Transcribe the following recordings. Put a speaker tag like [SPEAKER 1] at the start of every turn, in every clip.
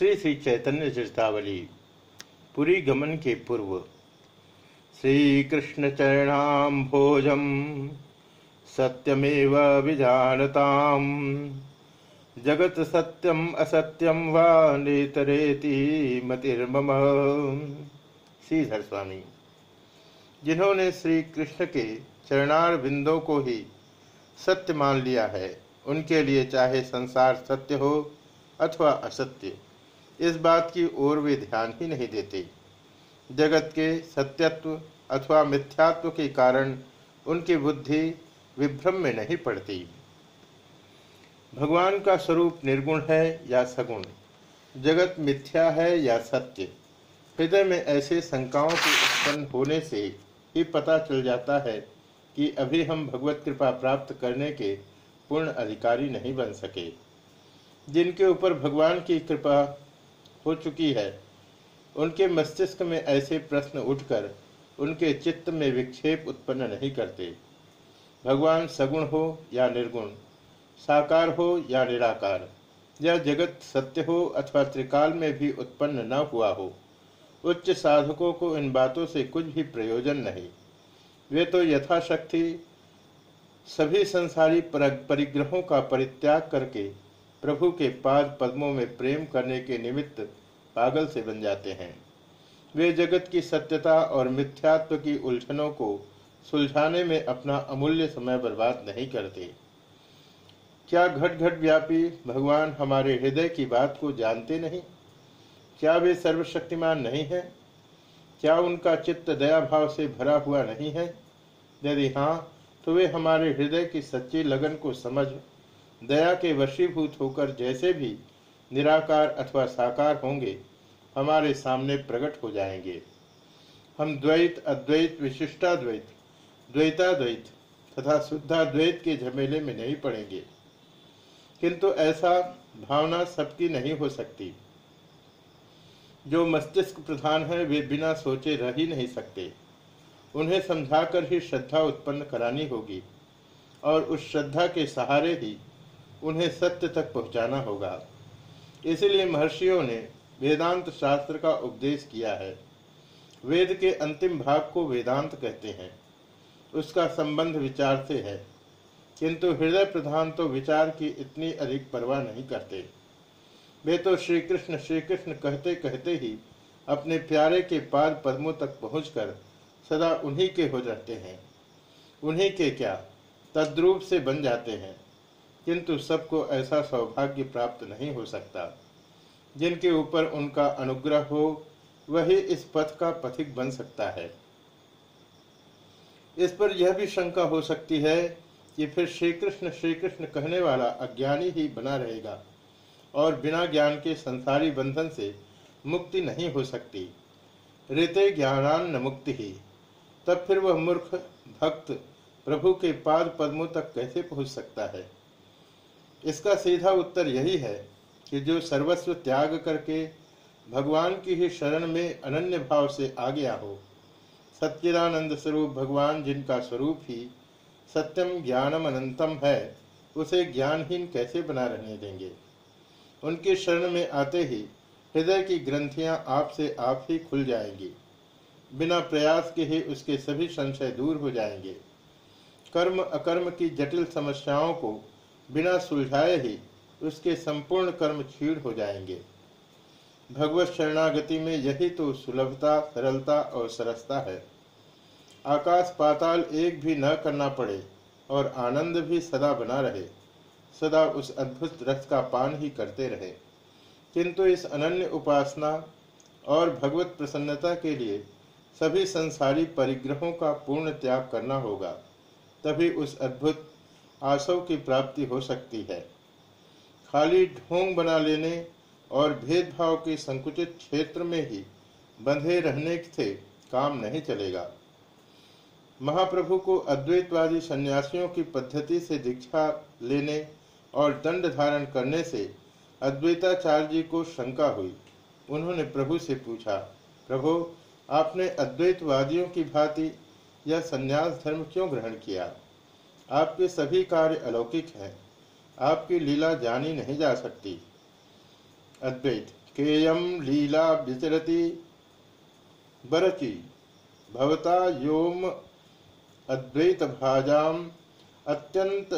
[SPEAKER 1] श्री श्री चैतन्य चेतावली पुरी गमन के पूर्व श्री कृष्ण चरणाम भोजम सत्यमेव विजानताम जगत सत्यम असत्यम व नेतरेति मतिर्मम। श्रीधर स्वामी जिन्होंने श्री कृष्ण के चरणार बिंदों को ही सत्य मान लिया है, उनके लिए चाहे संसार सत्य हो अथवा असत्य इस बात की ओर वे ध्यान ही नहीं देते। जगत के सत्यत्व अथवा मिथ्यात्व के कारण उनकी बुद्धि विभ्रम में नहीं पड़ती। भगवान का स्वरूप निर्गुण है या सगुण? जगत मिथ्या है या सत्य? हृदय में ऐसे शंकाओं के उत्पन्न होने से ही पता चल जाता है कि अभी हम भगवत कृपा प्राप्त करने के पूर्ण अधिकारी नहीं बन सके। जिनके ऊपर भगवान की कृपा हो चुकी है। उनके मस्तिष्क में ऐसे प्रश्न उठकर उनके चित्त में विक्षेप उत्पन्न नहीं करते। भगवान सगुण हो या निर्गुण, साकार हो या निराकार, या जगत सत्य हो अथवा त्रिकाल में भी उत्पन्न न हुआ हो, उच्च साधकों को इन बातों से कुछ भी प्रयोजन नहीं। वे तो यथाशक्ति सभी संसारी परिग्रहों का परित्याग करके प्रभु के पाद पद्मों में प्रेम करने के निमित्त पागल से बन जाते हैं। वे जगत की सत्यता और मिथ्यात्व की उलझनों को सुलझाने में अपना अमूल्य समय बर्बाद नहीं करते। क्या घट घट व्यापी भगवान हमारे हृदय की बात को जानते नहीं? क्या वे सर्वशक्तिमान नहीं है? क्या उनका चित्त दया भाव से भरा हुआ नहीं है? यदि हाँ तो वे हमारे हृदय की सच्ची लगन को समझ दया के वशीभूत होकर जैसे भी निराकार अथवा साकार होंगे, हमारे सामने प्रकट हो जाएँगे। हम द्वैत, अद्वैत, विशिष्टाद्वैत, द्वैताद्वैत तथा शुद्धाद्वैत के झमेले में नहीं पड़ेंगे। किंतु ऐसा भावना सबकी नहीं हो सकती। जो मस्तिष्क प्रधान है, वे बिना सोचे रह ही नहीं सकते। उन्हें समझाकर ही श्रद्धा उत्पन्न करानी होगी और उस श्रद्धा के सहारे ही उन्हें सत्य तक पहुंचाना होगा। इसलिए महर्षियों ने वेदांत शास्त्र का उपदेश किया है। वेद के अंतिम भाग को वेदांत कहते हैं। उसका संबंध विचार से है। किंतु हृदय प्रधान तो विचार की इतनी अधिक परवाह नहीं करते। वे तो श्री कृष्ण श्री कृष्ण कहते कहते ही अपने प्यारे के पाद पद्मों तक पहुंचकर सदा उन्हीं के हो जाते हैं। उन्हीं के क्या? तद्रूप से बन जाते हैं। किंतु सबको ऐसा सौभाग्य प्राप्त नहीं हो सकता। जिनके ऊपर उनका अनुग्रह हो, वही इस पथ का पथिक बन सकता है। इस पर यह भी शंका हो सकती है कि फिर श्री कृष्ण श्री कृष्ण कहने वाला अज्ञानी ही बना रहेगा और बिना ज्ञान के संसारी बंधन से मुक्ति नहीं हो सकती। ऋते ज्ञानान न मुक्ति ही। तब फिर वह मूर्ख, भक्त, प्रभु के पाद पद्मों तक कैसे पहुँच सकता है? इसका सीधा उत्तर यही है कि जो सर्वस्व त्याग करके भगवान की ही शरण में अनन्य भाव से आ गया हो, सच्चिदानंद स्वरूप भगवान जिनका स्वरूप ही सत्यम ज्ञानम अनंतम है, उसे ज्ञानहीन कैसे बना रहने देंगे? उनके शरण में आते ही हृदय की ग्रंथियाँ आपसे आप ही खुल जाएँगी। बिना प्रयास के ही उसके सभी संशय दूर हो जाएँगे। कर्म अकर्म की जटिल समस्याओं को बिना सुलझाए ही उसके संपूर्ण कर्म क्षीण हो जाएँगे। भगवत शरणागति में यही तो सुलभता, सरलता और सरसता है। आकाश पाताल एक भी न करना पड़े और आनंद भी सदा बना रहे। सदा उस अद्भुत रथ का पान ही करते रहे। किंतु इस अनन्य उपासना और भगवत प्रसन्नता के लिए सभी संसारी परिग्रहों का पूर्ण त्याग करना होगा। तभी उस अद्भुत आशव की प्राप्ति हो सकती है। खाली ढोंग बना लेने और भेदभाव के संकुचित क्षेत्र में ही बंधे रहने से काम नहीं चलेगा। महाप्रभु को अद्वैतवादी सन्यासियों की पद्धति से दीक्षा लेने और दंड धारण करने से अद्वैताचार्य जी को शंका हुई। उन्होंने प्रभु से पूछा, प्रभु, आपने अद्वैतवादियों की भांति यह संन्यास धर्म क्यों ग्रहण किया? आपके सभी कार्य अलौकिक हैं। आपकी लीला जानी नहीं जा सकती। अद्वैत केयम लीला विचरती बरची, भवता योम अद्वैत भाजाम अत्यंत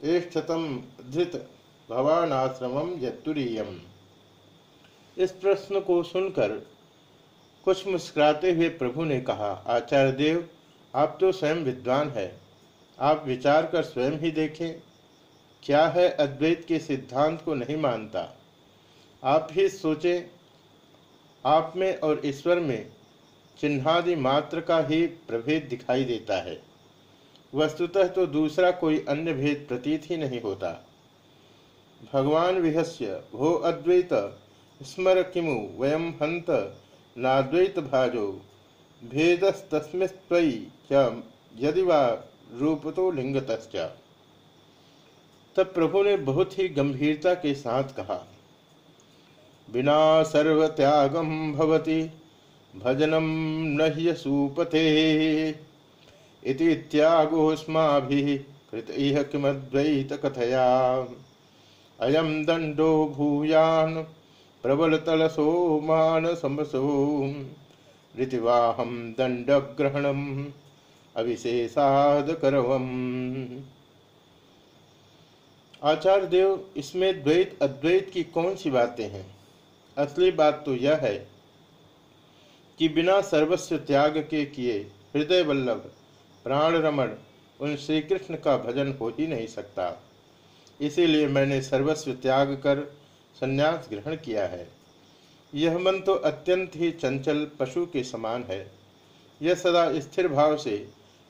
[SPEAKER 1] एष्ठतम धृत भवानाश्रमम यत्तुरीयम। इस प्रश्न को सुनकर कुछ मुस्कुराते हुए प्रभु ने कहा आचार्य देव आप तो स्वयं विद्वान है। आप विचार कर स्वयं ही देखें, क्या है अद्वैत के सिद्धांत को नहीं मानता। आप ही सोचें, आप में और ईश्वर में चिन्हादि मात्र का ही प्रभेद दिखाई देता है। वस्तुतः तो दूसरा कोई अन्य भेद प्रतीत ही नहीं होता। भगवान विहस्य, भो अद्वैत, स्मर किमु वयम हंत नाद्वैत भाजो भेदस्तस्मिस्त्वयि च यदि रूपतो लिंगत तब प्रभु ने बहुत ही गंभीरता के साथ कहा, बिना सर्व त्यागम भवति भजनम नह्यसूपते इति त्यागोस्माभिः कृत इह किमद्वैत कथया। अयम दंडो भूयान प्रबल तलसो मान समसो ऋतिवाहम दंड ग्रहणम अविशेषाद करवम आचार्य देव इसमें द्वैत, अद्वैत की कौन सी बातें हैं? असली बात तो यह है कि बिना सर्वस्व त्याग के किए हृदय वल्लभ, प्राण रमण, उन श्री कृष्ण का भजन हो ही नहीं सकता। इसीलिए मैंने सर्वस्व त्याग कर संन्यास ग्रहण किया है। यह मन तो अत्यंत ही चंचल पशु के समान है। यह सदा स्थिर भाव से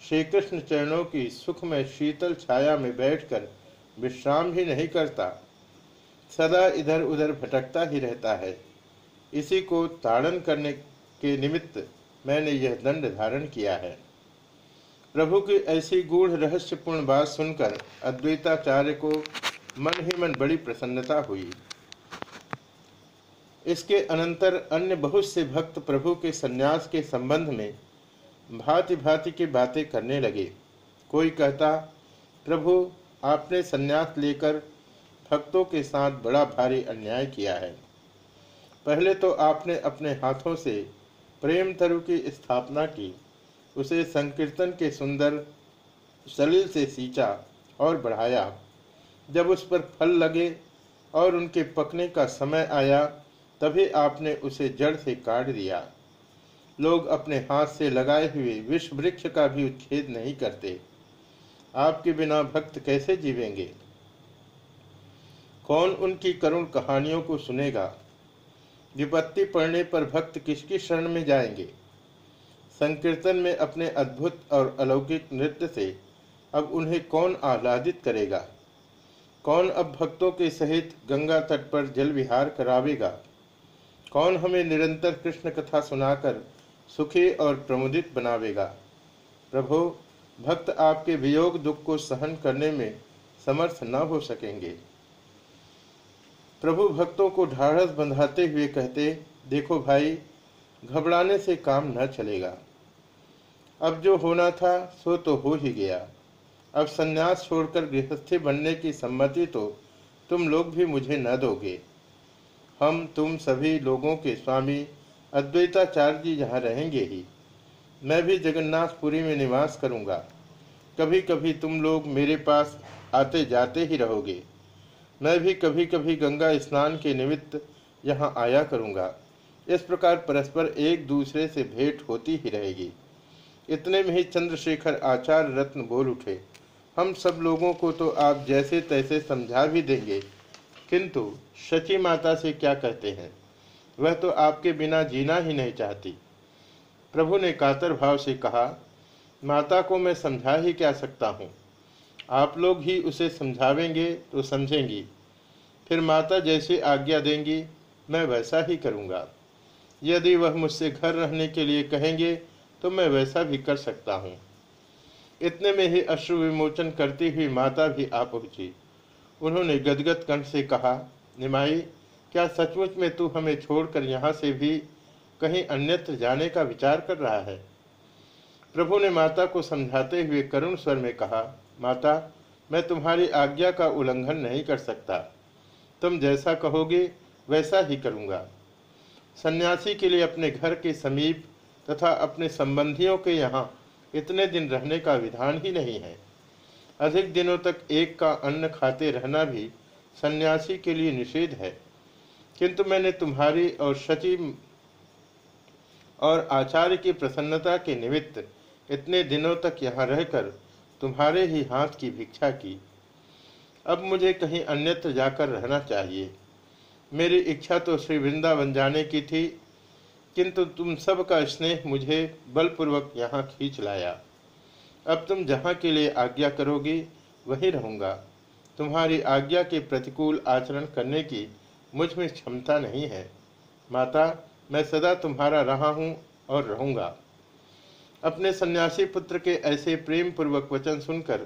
[SPEAKER 1] श्री कृष्ण चरणों की सुख में शीतल छाया में बैठकर विश्राम ही नहीं करता। सदा इधर उधर भटकता ही रहता है। इसी को ताड़न करने के निमित्त मैंने यह दंड धारण किया है। प्रभु की ऐसी गूढ़ रहस्यपूर्ण बात सुनकर अद्वैताचार्य को मन ही मन बड़ी प्रसन्नता हुई। इसके अनंतर अन्य बहुत से भक्त प्रभु के सन्यास के संबंध में भांति भांति की बातें करने लगे। कोई कहता, प्रभु, आपने सन्यास लेकर भक्तों के साथ बड़ा भारी अन्याय किया है। पहले तो आपने अपने हाथों से प्रेम तरु की स्थापना की, उसे संकीर्तन के सुंदर सलील से सींचा और बढ़ाया। जब उस पर फल लगे और उनके पकने का समय आया तभी आपने उसे जड़ से काट दिया। लोग अपने हाथ से लगाए हुए विश्व वृक्ष का भी उच्छेद नहीं करते। आपके बिना भक्त कैसे जीवेंगे? कौन उनकी करुण कहानियों को सुनेगा? विपत्ति पड़ने पर भक्त किसकी शरण में जाएँगे? संकीर्तन में अपने अद्भुत और अलौकिक नृत्य से अब उन्हें कौन आह्लादित करेगा? कौन अब भक्तों के सहित गंगा तट पर जल विहार करावेगा? कौन हमें निरंतर कृष्ण कथा सुनाकर सुखी और प्रमुदित बनावेगा? प्रभो, भक्त आपके वियोग दुख को सहन करने में समर्थ न हो सकेंगे। प्रभु, भक्तों को ढाढ़स बंधाते हुए कहते, देखो भाई, घबराने से काम न चलेगा। अब जो होना था, सो तो हो ही गया। अब संन्यास छोड़कर गृहस्थी बनने की सम्मति तो तुम लोग भी मुझे न दोगे। हम तुम सभी लोगों के स्वामी अद्वैताचार्य जी यहाँ रहेंगे ही। मैं भी जगन्नाथपुरी में निवास करूँगा। कभी कभी तुम लोग मेरे पास आते जाते ही रहोगे। मैं भी कभी कभी गंगा स्नान के निमित्त यहाँ आया करूँगा। इस प्रकार परस्पर एक दूसरे से भेंट होती ही रहेगी। इतने में ही चंद्रशेखर आचार्य रत्न बोल उठे। हम सब लोगों को तो आप जैसे तैसे समझा भी देंगे। किंतु शची माता से क्या कहते हैं? वह तो आपके बिना जीना ही नहीं चाहती। प्रभु ने कातर भाव से कहा, माता को मैं समझा ही क्या सकता हूँ? आप लोग ही उसे समझावेंगे तो समझेंगी। फिर माता जैसे आज्ञा देंगी, मैं वैसा ही करूँगा। यदि वह मुझसे घर रहने के लिए कहेंगे तो मैं वैसा भी कर सकता हूँ। इतने में ही अश्रु विमोचन करती हुई माता भी आ पहुँची। उन्होंने गदगद कंठ से कहा, निमाई, क्या सचमुच में तू हमें छोड़कर यहाँ से भी कहीं अन्यत्र जाने का विचार कर रहा है? प्रभु ने माता को समझाते हुए करुण स्वर में कहा, माता, मैं तुम्हारी आज्ञा का उल्लंघन नहीं कर सकता। तुम जैसा कहोगे, वैसा ही करूँगा। सन्यासी के लिए अपने घर के समीप तथा अपने संबंधियों के यहाँ इतने दिन रहने का विधान ही नहीं है। अधिक दिनों तक एक का अन्न खाते रहना भी सन्यासी के लिए निषेध है। किंतु मैंने तुम्हारी और सचिव और आचार्य की प्रसन्नता के निमित्त इतने दिनों तक यहाँ रहकर तुम्हारे ही हाथ की भिक्षा की। अब मुझे कहीं अन्यत्र जाकर रहना चाहिए। मेरी इच्छा तो श्री वृंदावन जाने की थी, किंतु तुम सब का स्नेह मुझे बलपूर्वक यहाँ खींच लाया। अब तुम जहाँ के लिए आज्ञा करोगी, वहीं रहूँगा। तुम्हारी आज्ञा के प्रतिकूल आचरण करने की मुझमें क्षमता नहीं है। माता, मैं सदा तुम्हारा रहा हूँ और रहूँगा। अपने सन्यासी पुत्र के ऐसे प्रेम पूर्वक वचन सुनकर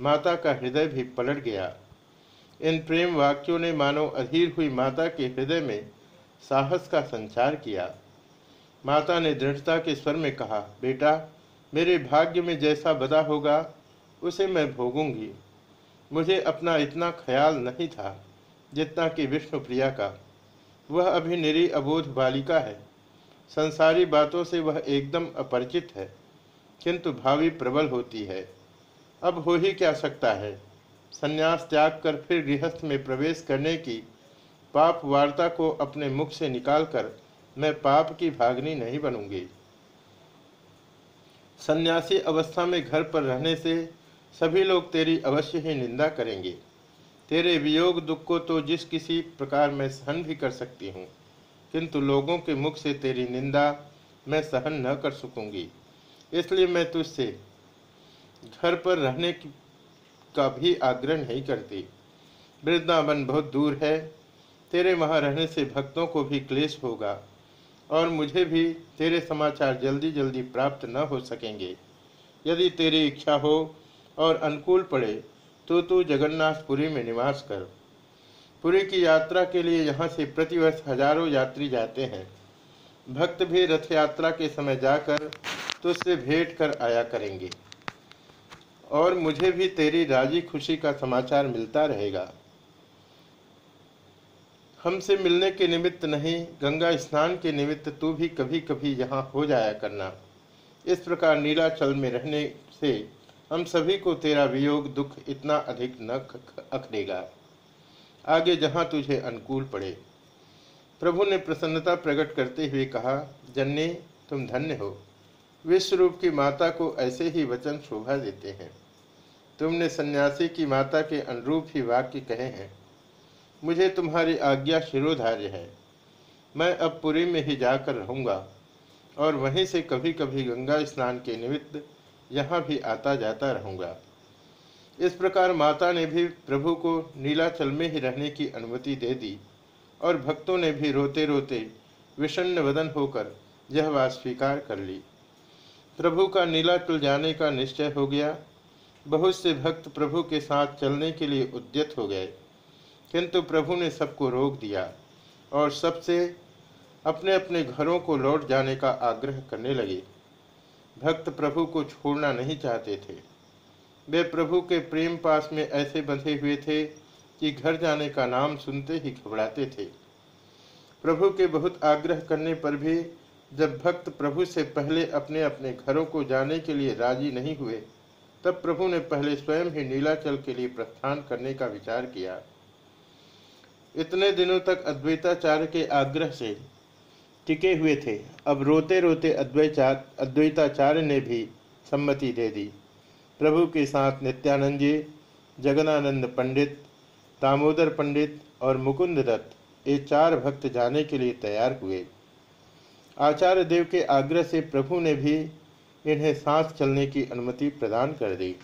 [SPEAKER 1] माता का हृदय भी पलट गया। इन प्रेम वाक्यों ने मानो अधीर हुई माता के हृदय में साहस का संचार किया। माता ने दृढ़ता के स्वर में कहा, बेटा मेरे भाग्य में जैसा बदा होगा, उसे मैं भोगूँगी। मुझे अपना इतना ख्याल नहीं था, जितना कि विष्णु प्रिया का। वह अभी निरी अबोध बालिका है। संसारी बातों से वह एकदम अपरिचित है, किंतु भावी प्रबल होती है। अब हो ही क्या सकता है? संन्यास त्याग कर फिर गृहस्थ में प्रवेश करने की पाप वार्ता को अपने मुख से निकालकर मैं पाप की भागनी नहीं बनूँगी। सन्यासी अवस्था में घर पर रहने से सभी लोग तेरी अवश्य ही निंदा करेंगे। तेरे वियोग दुख को तो जिस किसी प्रकार मैं सहन भी कर सकती हूँ, किंतु लोगों के मुख से तेरी निंदा मैं सहन न कर सकूँगी। इसलिए मैं तुझसे घर पर रहने का भी आग्रह नहीं करती। वृंदावन बहुत दूर है। तेरे वहाँ रहने से भक्तों को भी क्लेश होगा। और मुझे भी तेरे समाचार जल्दी जल्दी प्राप्त न हो सकेंगे। यदि तेरी इच्छा हो और अनुकूल पड़े तो तू जगन्नाथपुरी में निवास कर। पुरी की यात्रा के लिए यहाँ से प्रतिवर्ष हज़ारों यात्री जाते हैं। भक्त भी रथ यात्रा के समय जाकर तुझसे भेंट कर आया करेंगे। और मुझे भी तेरी राज़ी खुशी का समाचार मिलता रहेगा। हमसे मिलने के निमित्त नहीं, गंगा स्नान के निमित्त तू भी कभी कभी यहाँ हो जाया करना। इस प्रकार नीलाचल में रहने से हम सभी को तेरा वियोग दुख इतना अधिक न अखड़ेगा आगे जहाँ तुझे अनुकूल पड़े। प्रभु ने प्रसन्नता प्रकट करते हुए कहा, जन्ने, तुम धन्य हो। विश्व रूप की माता को ऐसे ही वचन शोभा देते हैं। तुमने सन्यासी की माता के अनुरूप ही वाक्य कहे हैं। मुझे तुम्हारी आज्ञा शिरोधार्य है। मैं अब पुरी में ही जाकर रहूँगा और वहीं से कभी कभी गंगा स्नान के निमित्त यहाँ भी आता जाता रहूँगा। इस प्रकार माता ने भी प्रभु को नीलाचल में ही रहने की अनुमति दे दी और भक्तों ने भी रोते रोते विषन्न वदन होकर यह बात स्वीकार कर ली। प्रभु का नीलाचल जाने का निश्चय हो गया। बहुत से भक्त प्रभु के साथ चलने के लिए उद्यत हो गए। किंतु प्रभु ने सबको रोक दिया और सबसे अपने अपने घरों को लौट जाने का आग्रह करने लगे। भक्त प्रभु को छोड़ना नहीं चाहते थे। वे प्रभु के प्रेम पास में ऐसे बंधे हुए थे कि घर जाने का नाम सुनते ही घबराते थे। प्रभु के बहुत आग्रह करने पर भी जब भक्त प्रभु से पहले अपने अपने घरों को जाने के लिए राज़ी नहीं हुए, तब प्रभु ने पहले स्वयं ही नीलाचल के लिए प्रस्थान करने का विचार किया। इतने दिनों तक अद्वैताचार्य के आग्रह से टिके हुए थे। अब रोते रोते अद्वैचार, अद्वैताचार्य ने भी सम्मति दे दी। प्रभु के साथ नित्यानंद जी, जगनानंद पंडित, दामोदर पंडित और मुकुंद दत्त, ये चार भक्त जाने के लिए तैयार हुए। आचार्य देव के आग्रह से प्रभु ने भी इन्हें सांस चलने की अनुमति प्रदान कर दी।